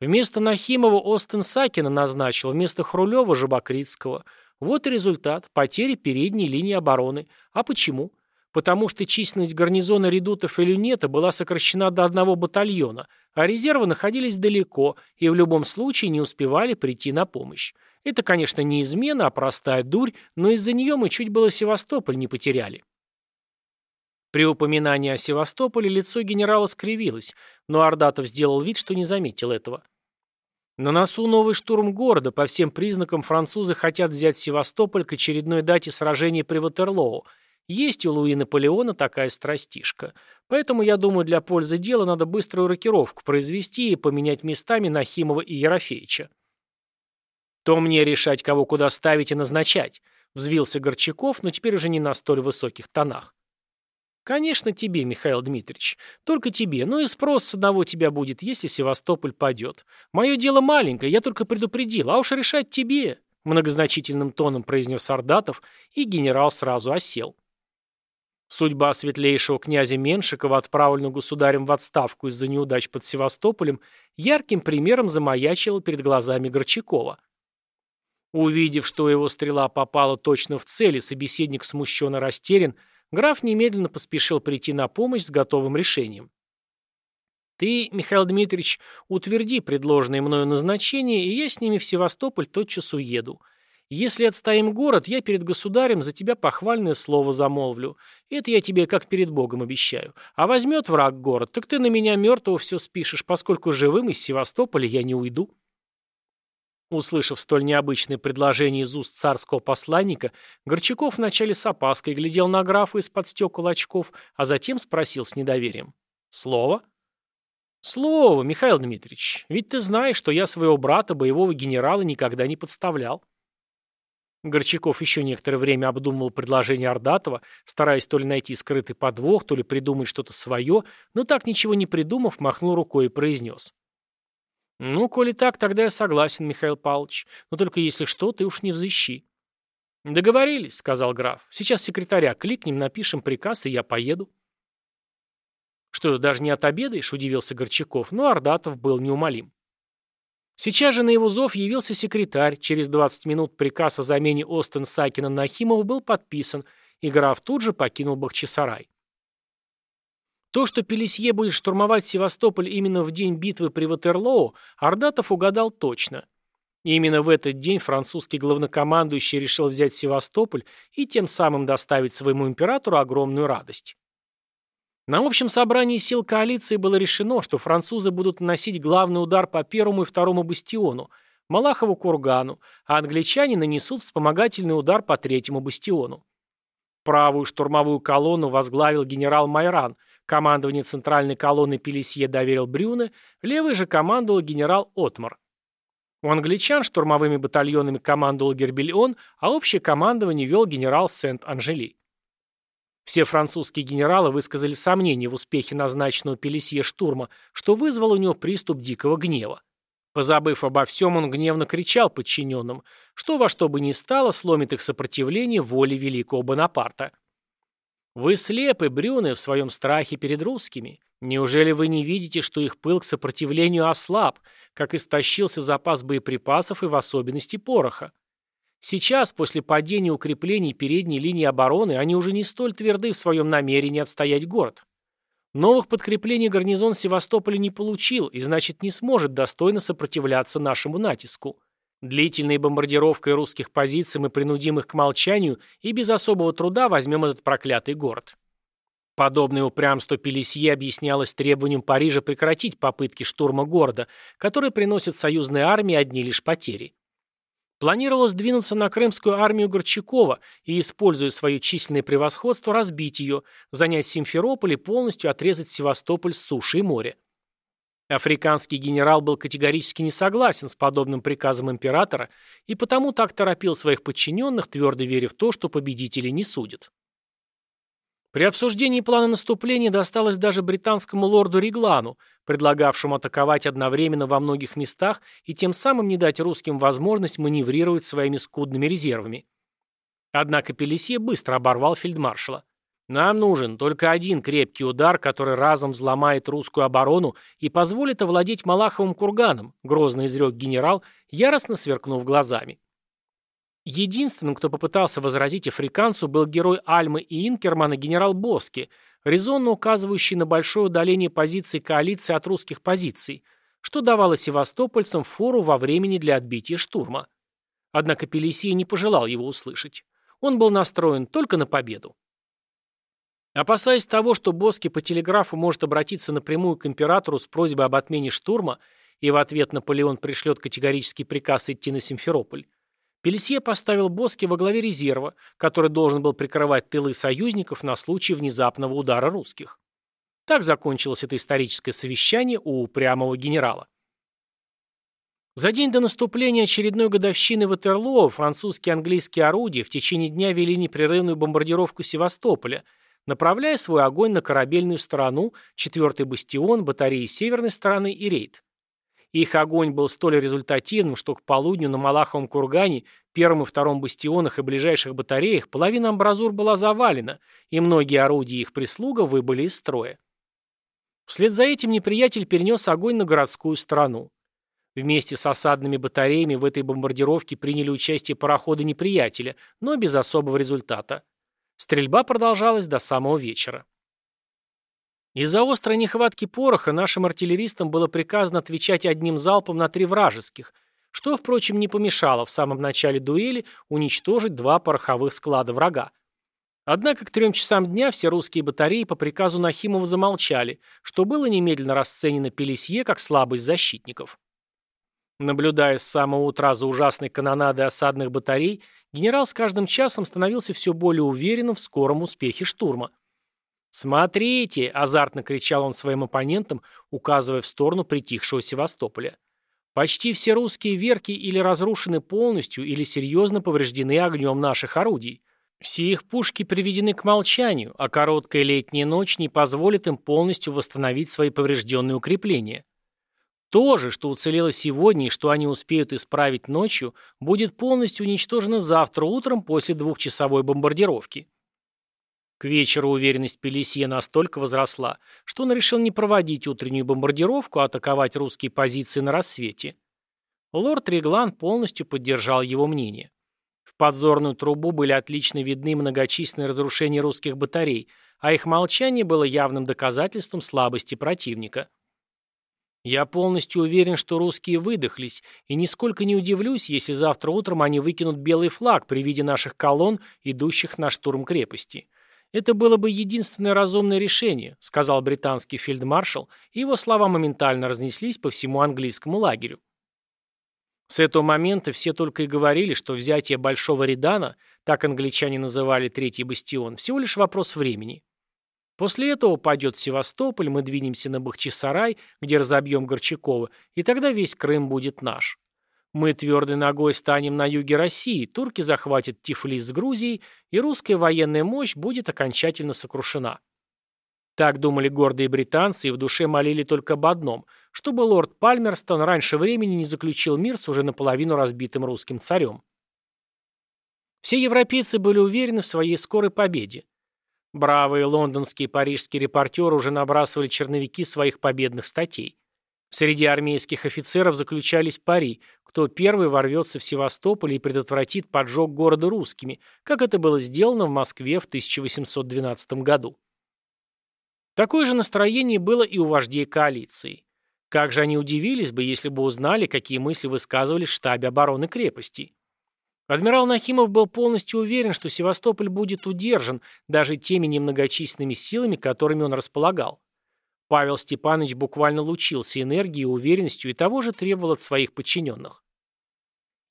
Вместо Нахимова Остен Сакина назначил, вместо Хрулева Жабокритского. Вот и результат – потери передней линии обороны. А почему? потому что численность гарнизона редутов и люнета была сокращена до одного батальона, а резервы находились далеко и в любом случае не успевали прийти на помощь. Это, конечно, не измена, а простая дурь, но из-за нее мы чуть было Севастополь не потеряли. При упоминании о Севастополе лицо генерала скривилось, но Ордатов сделал вид, что не заметил этого. На носу новый штурм города, по всем признакам французы хотят взять Севастополь к очередной дате сражения при Ватерлоу – есть у Луи Наполеона такая страстишка. Поэтому, я думаю, для пользы дела надо быструю рокировку произвести и поменять местами Нахимова и Ерофеича. То мне решать, кого куда ставить и назначать, взвился Горчаков, но теперь уже не на столь высоких тонах. Конечно, тебе, Михаил Дмитриевич. Только тебе. Ну и спрос с одного тебя будет, если Севастополь падет. Мое дело маленькое, я только предупредил, а уж решать тебе, многозначительным тоном произнес Ардатов, и генерал сразу осел. Судьба светлейшего князя Меншикова, отправленного государем в отставку из-за неудач под Севастополем, ярким примером замаячила перед глазами Горчакова. Увидев, что его стрела попала точно в цель и собеседник смущенно растерян, граф немедленно поспешил прийти на помощь с готовым решением. «Ты, Михаил Дмитриевич, утверди предложенное мною назначение, и я с ними в Севастополь тотчас уеду. Если отстоим город, я перед государем за тебя похвальное слово замолвлю. Это я тебе как перед Богом обещаю. А возьмет враг город, так ты на меня мертвого все спишешь, поскольку живым из Севастополя я не уйду». Услышав столь необычное предложение из уст царского посланника, Горчаков вначале с опаской глядел на графа из-под стекол очков, а затем спросил с недоверием. «Слово?» «Слово, Михаил Дмитриевич. Ведь ты знаешь, что я своего брата, боевого генерала, никогда не подставлял. Горчаков еще некоторое время обдумывал предложение Ордатова, стараясь то ли найти скрытый подвох, то ли придумать что-то свое, но так ничего не придумав, махнул рукой и произнес. «Ну, коли так, тогда я согласен, Михаил Павлович, но только если что, ты уж не взыщи». «Договорились», — сказал граф. «Сейчас секретаря кликнем, напишем приказ, и я поеду». «Что, даже не отобедаешь?» — удивился Горчаков, но Ордатов был неумолим. Сейчас же на его зов явился секретарь, через 20 минут приказ о замене Остен Сакина на Нахимова был подписан, и граф тут же покинул Бахчисарай. То, что Пелесье будет штурмовать Севастополь именно в день битвы при Ватерлоу, Ордатов угадал точно. И именно в этот день французский главнокомандующий решил взять Севастополь и тем самым доставить своему императору огромную радость. На общем собрании сил коалиции было решено, что французы будут наносить главный удар по первому и второму бастиону, Малахову кургану, а англичане нанесут вспомогательный удар по третьему бастиону. Правую штурмовую колонну возглавил генерал Майран, командование центральной колонны Пелесье доверил Брюне, левый же командовал генерал Отмар. У англичан штурмовыми батальонами командовал Гербельон, а общее командование вел генерал Сент-Анжели. Все французские генералы высказали сомнения в успехе назначенного Пелесье штурма, что вызвало у него приступ дикого гнева. Позабыв обо всем, он гневно кричал подчиненным, что во что бы ни стало сломит их сопротивление воле великого Бонапарта. «Вы слепы, Брюны, в своем страхе перед русскими. Неужели вы не видите, что их пыл к сопротивлению ослаб, как истощился запас боеприпасов и в особенности пороха? Сейчас, после падения укреплений передней линии обороны, они уже не столь тверды в своем намерении отстоять город. Новых подкреплений гарнизон Севастополя не получил и, значит, не сможет достойно сопротивляться нашему натиску. Длительной бомбардировкой русских позиций мы принудим их к молчанию и без особого труда возьмем этот проклятый город. Подобное упрямство Пелесье объяснялось требованием Парижа прекратить попытки штурма города, которые приносят союзной армии одни лишь потери. Планировалось двинуться на крымскую армию Горчакова и, используя свое численное превосходство, разбить ее, занять Симферополь и полностью отрезать Севастополь с суши и моря. Африканский генерал был категорически не согласен с подобным приказом императора и потому так торопил своих подчиненных, твердо веря в то, что победители не судят. При обсуждении плана наступления досталось даже британскому лорду Реглану, предлагавшему атаковать одновременно во многих местах и тем самым не дать русским возможность маневрировать своими скудными резервами. Однако Пелесье быстро оборвал фельдмаршала. «Нам нужен только один крепкий удар, который разом взломает русскую оборону и позволит овладеть Малаховым курганом», грозно изрек генерал, яростно сверкнув глазами. Единственным, кто попытался возразить африканцу, был герой Альмы и Инкермана генерал Боски, резонно указывающий на большое удаление позиций коалиции от русских позиций, что давало севастопольцам фору во времени для отбития штурма. Однако Пелесия не пожелал его услышать. Он был настроен только на победу. Опасаясь того, что Боски по телеграфу может обратиться напрямую к императору с просьбой об отмене штурма, и в ответ Наполеон пришлет категорический приказ идти на Симферополь, Пелесье поставил Боски во главе резерва, который должен был прикрывать тылы союзников на случай внезапного удара русских. Так закончилось это историческое совещание у упрямого генерала. За день до наступления очередной годовщины Ватерлоо французские и английские орудия в течение дня вели непрерывную бомбардировку Севастополя, направляя свой огонь на корабельную сторону, 4-й бастион, батареи северной стороны и рейд. Их огонь был столь результативным, что к полудню на Малаховом кургане, первом и втором бастионах и ближайших батареях половина амбразур была завалена, и многие орудия их прислуга выбыли из строя. Вслед за этим неприятель перенес огонь на городскую сторону. Вместе с осадными батареями в этой бомбардировке приняли участие пароходы неприятеля, но без особого результата. Стрельба продолжалась до самого вечера. Из-за острой нехватки пороха нашим артиллеристам было приказано отвечать одним залпом на три вражеских, что, впрочем, не помешало в самом начале дуэли уничтожить два пороховых склада врага. Однако к трем часам дня все русские батареи по приказу Нахимова замолчали, что было немедленно расценено Пелесье как слабость защитников. Наблюдая с самого утра за ужасной канонадой осадных батарей, генерал с каждым часом становился все более уверенным в скором успехе штурма. «Смотрите!» – азартно кричал он своим оппонентам, указывая в сторону притихшего Севастополя. «Почти все русские верки или разрушены полностью, или серьезно повреждены огнем наших орудий. Все их пушки приведены к молчанию, а короткая летняя ночь не позволит им полностью восстановить свои поврежденные укрепления. То же, что уцелело сегодня и что они успеют исправить ночью, будет полностью уничтожено завтра утром после двухчасовой бомбардировки. К вечеру уверенность Пелесье настолько возросла, что он решил не проводить утреннюю бомбардировку, а атаковать русские позиции на рассвете. Лорд Реглан полностью поддержал его мнение. В подзорную трубу были отлично видны многочисленные разрушения русских батарей, а их молчание было явным доказательством слабости противника. Я полностью уверен, что русские выдохлись, и нисколько не удивлюсь, если завтра утром они выкинут белый флаг при виде наших колонн, идущих на штурм крепости. «Это было бы единственное разумное решение», сказал британский фельдмаршал, и его слова моментально разнеслись по всему английскому лагерю. С этого момента все только и говорили, что взятие Большого Редана, так англичане называли Третий бастион, всего лишь вопрос времени. После этого пойдет Севастополь, мы двинемся на Бахчисарай, где разобьем Горчакова, и тогда весь Крым будет наш. Мы твердой ногой станем на юге России, турки захватят Тифлис с Грузией, и русская военная мощь будет окончательно сокрушена. Так думали гордые британцы и в душе молили только об одном, чтобы лорд Пальмерстон раньше времени не заключил мир с уже наполовину разбитым русским царем. Все европейцы были уверены в своей скорой победе. Бравые лондонские и парижские репортеры уже набрасывали черновики своих победных статей. Среди армейских офицеров заключались пари, кто первый ворвется в Севастополь и предотвратит поджог города русскими, как это было сделано в Москве в 1812 году. Такое же настроение было и у вождей коалиции. Как же они удивились бы, если бы узнали, какие мысли высказывались в штабе обороны крепости. Адмирал Нахимов был полностью уверен, что Севастополь будет удержан даже теми немногочисленными силами, которыми он располагал. Павел Степанович буквально лучился энергией и уверенностью и того же требовал от своих подчиненных.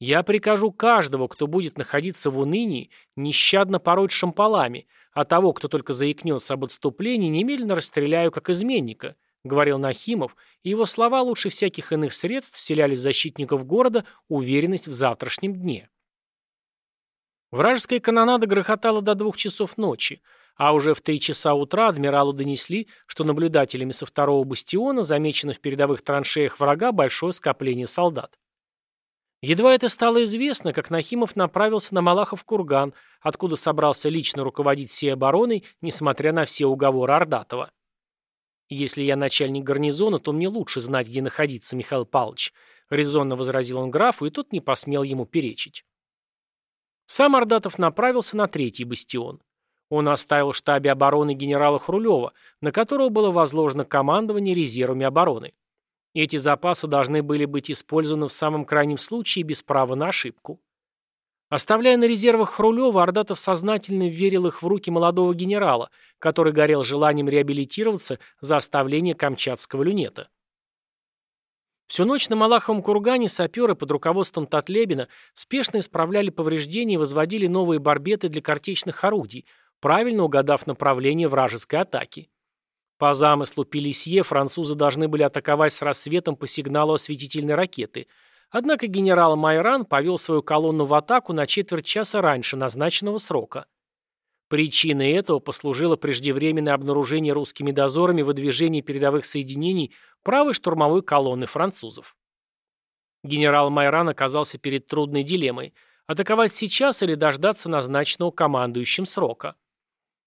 «Я прикажу каждого, кто будет находиться в унынии, нещадно пороть шампалами, а того, кто только заикнется об отступлении, немедленно расстреляю как изменника», говорил Нахимов, и его слова лучше всяких иных средств вселяли в защитников города уверенность в завтрашнем дне. Вражеская канонада грохотала до двух часов ночи, а уже в три часа утра адмиралу донесли, что наблюдателями со второго бастиона замечено в передовых траншеях врага большое скопление солдат. Едва это стало известно, как Нахимов направился на Малахов курган, откуда собрался лично руководить всей обороной, несмотря на все уговоры Ордатова. «Если я начальник гарнизона, то мне лучше знать, где находиться, Михаил Павлович», резонно возразил он графу, и тот не посмел ему перечить. Сам Ордатов направился на третий бастион. Он оставил в штабе обороны генерала Хрулева, на которого было возложено командование резервами обороны. Эти запасы должны были быть использованы в самом крайнем случае без права на ошибку. Оставляя на резервах Хрулева, Ордатов сознательно верил их в руки молодого генерала, который горел желанием реабилитироваться за оставление Камчатского люнета. Всю ночь на Малаховом кургане саперы под руководством Татлебина спешно исправляли повреждения и возводили новые барбеты для картечных орудий, правильно угадав направление вражеской атаки. По замыслу Пелесье французы должны были атаковать с рассветом по сигналу осветительной ракеты, однако генерал Майран повел свою колонну в атаку на четверть часа раньше назначенного срока. Причиной этого послужило преждевременное обнаружение русскими дозорами выдвижения передовых соединений правой штурмовой колонны французов. Генерал Майран оказался перед трудной дилеммой – атаковать сейчас или дождаться назначенного командующим срока.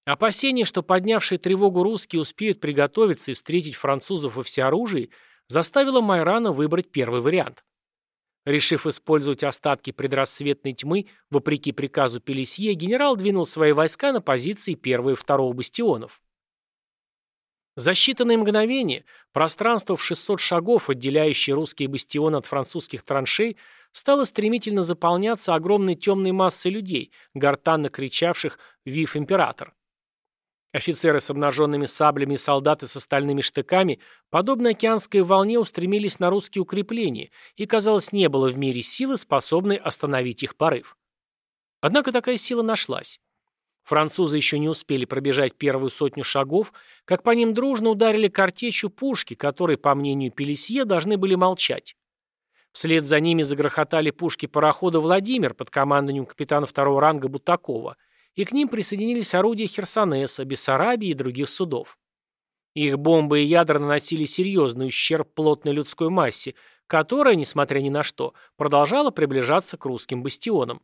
Опасение, что поднявшие тревогу русские успеют приготовиться и встретить французов во всеоружии, заставило Майрана выбрать первый вариант. Решив использовать остатки предрассветной тьмы, вопреки приказу Пелесье, генерал двинул свои войска на позиции первого и второго бастионов. За считанные мгновения пространство в 600 шагов, отделяющее русские бастионы от французских траншей, стало стремительно заполняться огромной темной массой людей, гортанно кричавших «Вив император!». Офицеры с обнаженными саблями и солдаты с стальными штыками, подобно океанской волне, устремились на русские укрепления, и, казалось, не было в мире силы, способной остановить их порыв. Однако такая сила нашлась. Французы еще не успели пробежать первую сотню шагов, как по ним дружно ударили картечью пушки, которые, по мнению Пелесье, должны были молчать. Вслед за ними загрохотали пушки парохода «Владимир» под командованием капитана второго ранга Бутакова – и к ним присоединились орудия Херсонеса, Бессарабии и других судов. Их бомбы и ядра наносили серьезный ущерб плотной людской массе, которая, несмотря ни на что, продолжала приближаться к русским бастионам.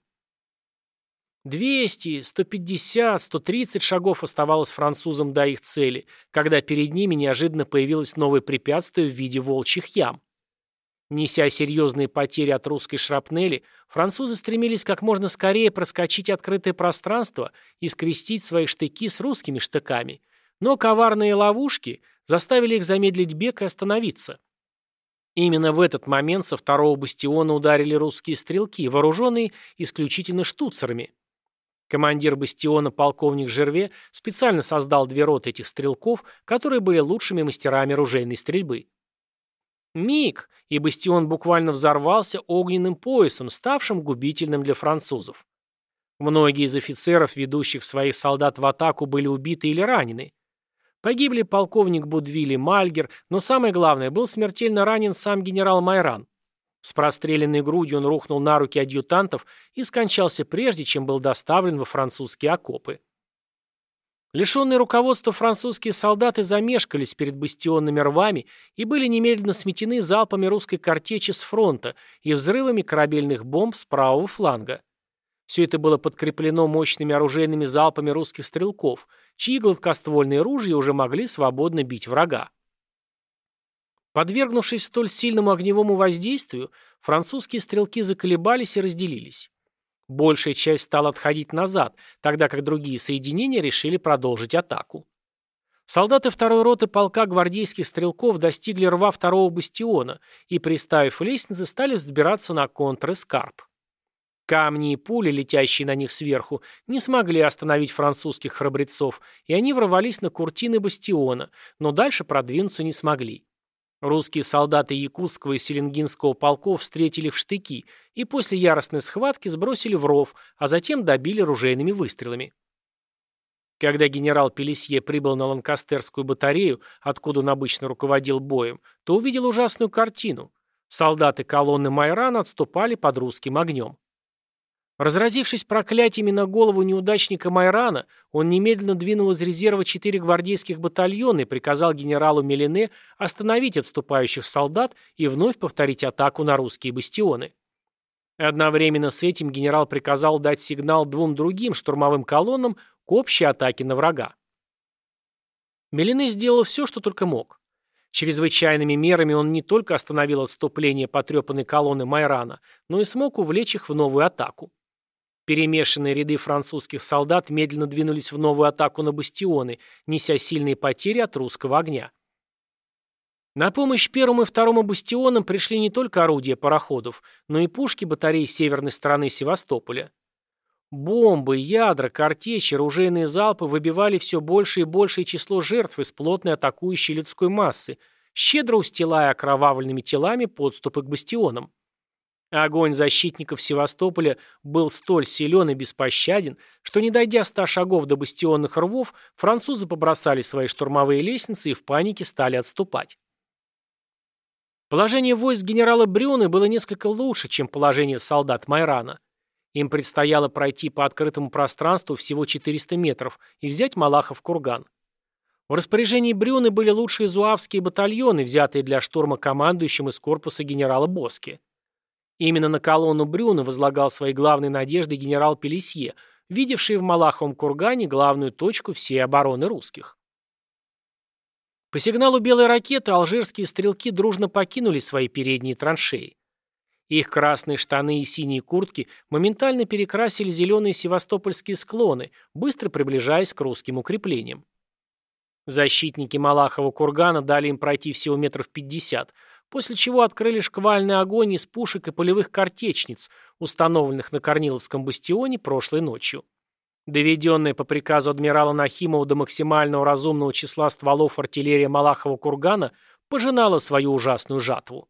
200, 150, 130 шагов оставалось французам до их цели, когда перед ними неожиданно появилось новое препятствие в виде волчьих ям. Неся серьезные потери от русской шрапнели, французы стремились как можно скорее проскочить открытое пространство и скрестить свои штыки с русскими штыками, но коварные ловушки заставили их замедлить бег и остановиться. Именно в этот момент со второго бастиона ударили русские стрелки, вооруженные исключительно штуцерами. Командир бастиона полковник Жерве специально создал две роты этих стрелков, которые были лучшими мастерами ружейной стрельбы. Миг, и бастион буквально взорвался огненным поясом, ставшим губительным для французов. Многие из офицеров, ведущих своих солдат в атаку, были убиты или ранены. Погибли полковник Будвилли Мальгер, но самое главное, был смертельно ранен сам генерал Майран. С простреленной грудью он рухнул на руки адъютантов и скончался прежде, чем был доставлен во французские окопы. Лишенные руководства французские солдаты замешкались перед бастионными рвами и были немедленно сметены залпами русской картечи с фронта и взрывами корабельных бомб с правого фланга. Все это было подкреплено мощными оружейными залпами русских стрелков, чьи гладкоствольные ружья уже могли свободно бить врага. Подвергнувшись столь сильному огневому воздействию, французские стрелки заколебались и разделились. Большая часть стала отходить назад, тогда как другие соединения решили продолжить атаку. Солдаты второй роты полка гвардейских стрелков достигли рва второго бастиона и, приставив лестницы, стали взбираться на контр-эскарп. Камни и пули, летящие на них сверху, не смогли остановить французских храбрецов, и они ворвались на куртины бастиона, но дальше продвинуться не смогли. Русские солдаты Якутского и Селенгинского полков встретили в штыки и после яростной схватки сбросили в ров, а затем добили ружейными выстрелами. Когда генерал Пелесье прибыл на Ланкастерскую батарею, откуда он обычно руководил боем, то увидел ужасную картину. Солдаты колонны Майрана отступали под русским огнем. Разразившись проклятиями на голову неудачника Майрана, он немедленно двинул из резерва четыре гвардейских батальона и приказал генералу Мелине остановить отступающих солдат и вновь повторить атаку на русские бастионы. Одновременно с этим генерал приказал дать сигнал двум другим штурмовым колоннам к общей атаке на врага. Мелине сделал все, что только мог. Чрезвычайными мерами он не только остановил отступление потрепанной колонны Майрана, но и смог увлечь их в новую атаку. Перемешанные ряды французских солдат медленно двинулись в новую атаку на бастионы, неся сильные потери от русского огня. На помощь первому и второму бастионам пришли не только орудия пароходов, но и пушки батареи северной стороны Севастополя. Бомбы, ядра, картечи, оружейные залпы выбивали все больше и большее число жертв из плотной атакующей людской массы, щедро устилая окровавленными телами подступы к бастионам. Огонь защитников Севастополя был столь силен и беспощаден, что, не дойдя ста шагов до бастионных рвов, французы побросали свои штурмовые лестницы и в панике стали отступать. Положение войск генерала Брюны было несколько лучше, чем положение солдат Майрана. Им предстояло пройти по открытому пространству всего 400 метров и взять Малахов курган. В распоряжении Брюны были лучшие зуавские батальоны, взятые для штурма командующим из корпуса генерала Боски. Именно на колонну Брюна возлагал свои главные надежды генерал Пелесье, видевший в Малаховом кургане главную точку всей обороны русских. По сигналу белой ракеты алжирские стрелки дружно покинули свои передние траншеи. Их красные штаны и синие куртки моментально перекрасили зеленые севастопольские склоны, быстро приближаясь к русским укреплениям. Защитники Малахова кургана дали им пройти всего метров пятьдесят, после чего открыли шквальный огонь из пушек и полевых картечниц, установленных на Корниловском бастионе прошлой ночью. Доведенная по приказу адмирала Нахимова до максимального разумного числа стволов артиллерия Малахова кургана пожинала свою ужасную жатву.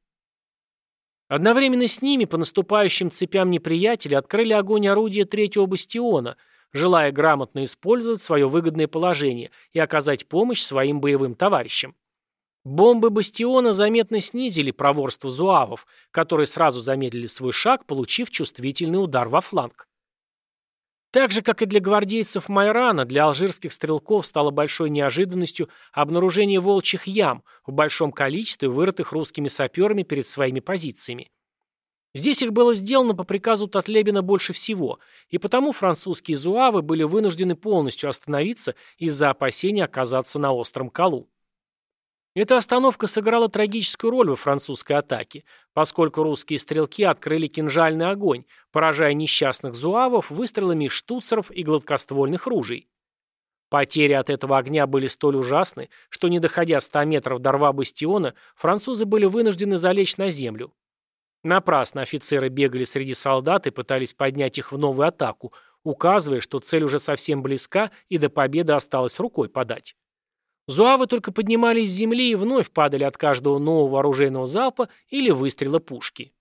Одновременно с ними по наступающим цепям неприятеля открыли огонь орудия третьего бастиона, желая грамотно использовать свое выгодное положение и оказать помощь своим боевым товарищам. Бомбы бастиона заметно снизили проворство зуавов, которые сразу замедлили свой шаг, получив чувствительный удар во фланг. Так же, как и для гвардейцев Майрана, для алжирских стрелков стало большой неожиданностью обнаружение волчьих ям в большом количестве, вырытых русскими саперами перед своими позициями. Здесь их было сделано по приказу Татлебина больше всего, и потому французские зуавы были вынуждены полностью остановиться из-за опасения оказаться на остром колу. Эта остановка сыграла трагическую роль во французской атаке, поскольку русские стрелки открыли кинжальный огонь, поражая несчастных зуавов выстрелами штуцеров и гладкоствольных ружей. Потери от этого огня были столь ужасны, что, не доходя 100 метров до рва бастиона, французы были вынуждены залечь на землю. Напрасно офицеры бегали среди солдат и пытались поднять их в новую атаку, указывая, что цель уже совсем близка и до победы осталось рукой подать. Зуавы только поднимались с земли и вновь падали от каждого нового оружейного залпа или выстрела пушки.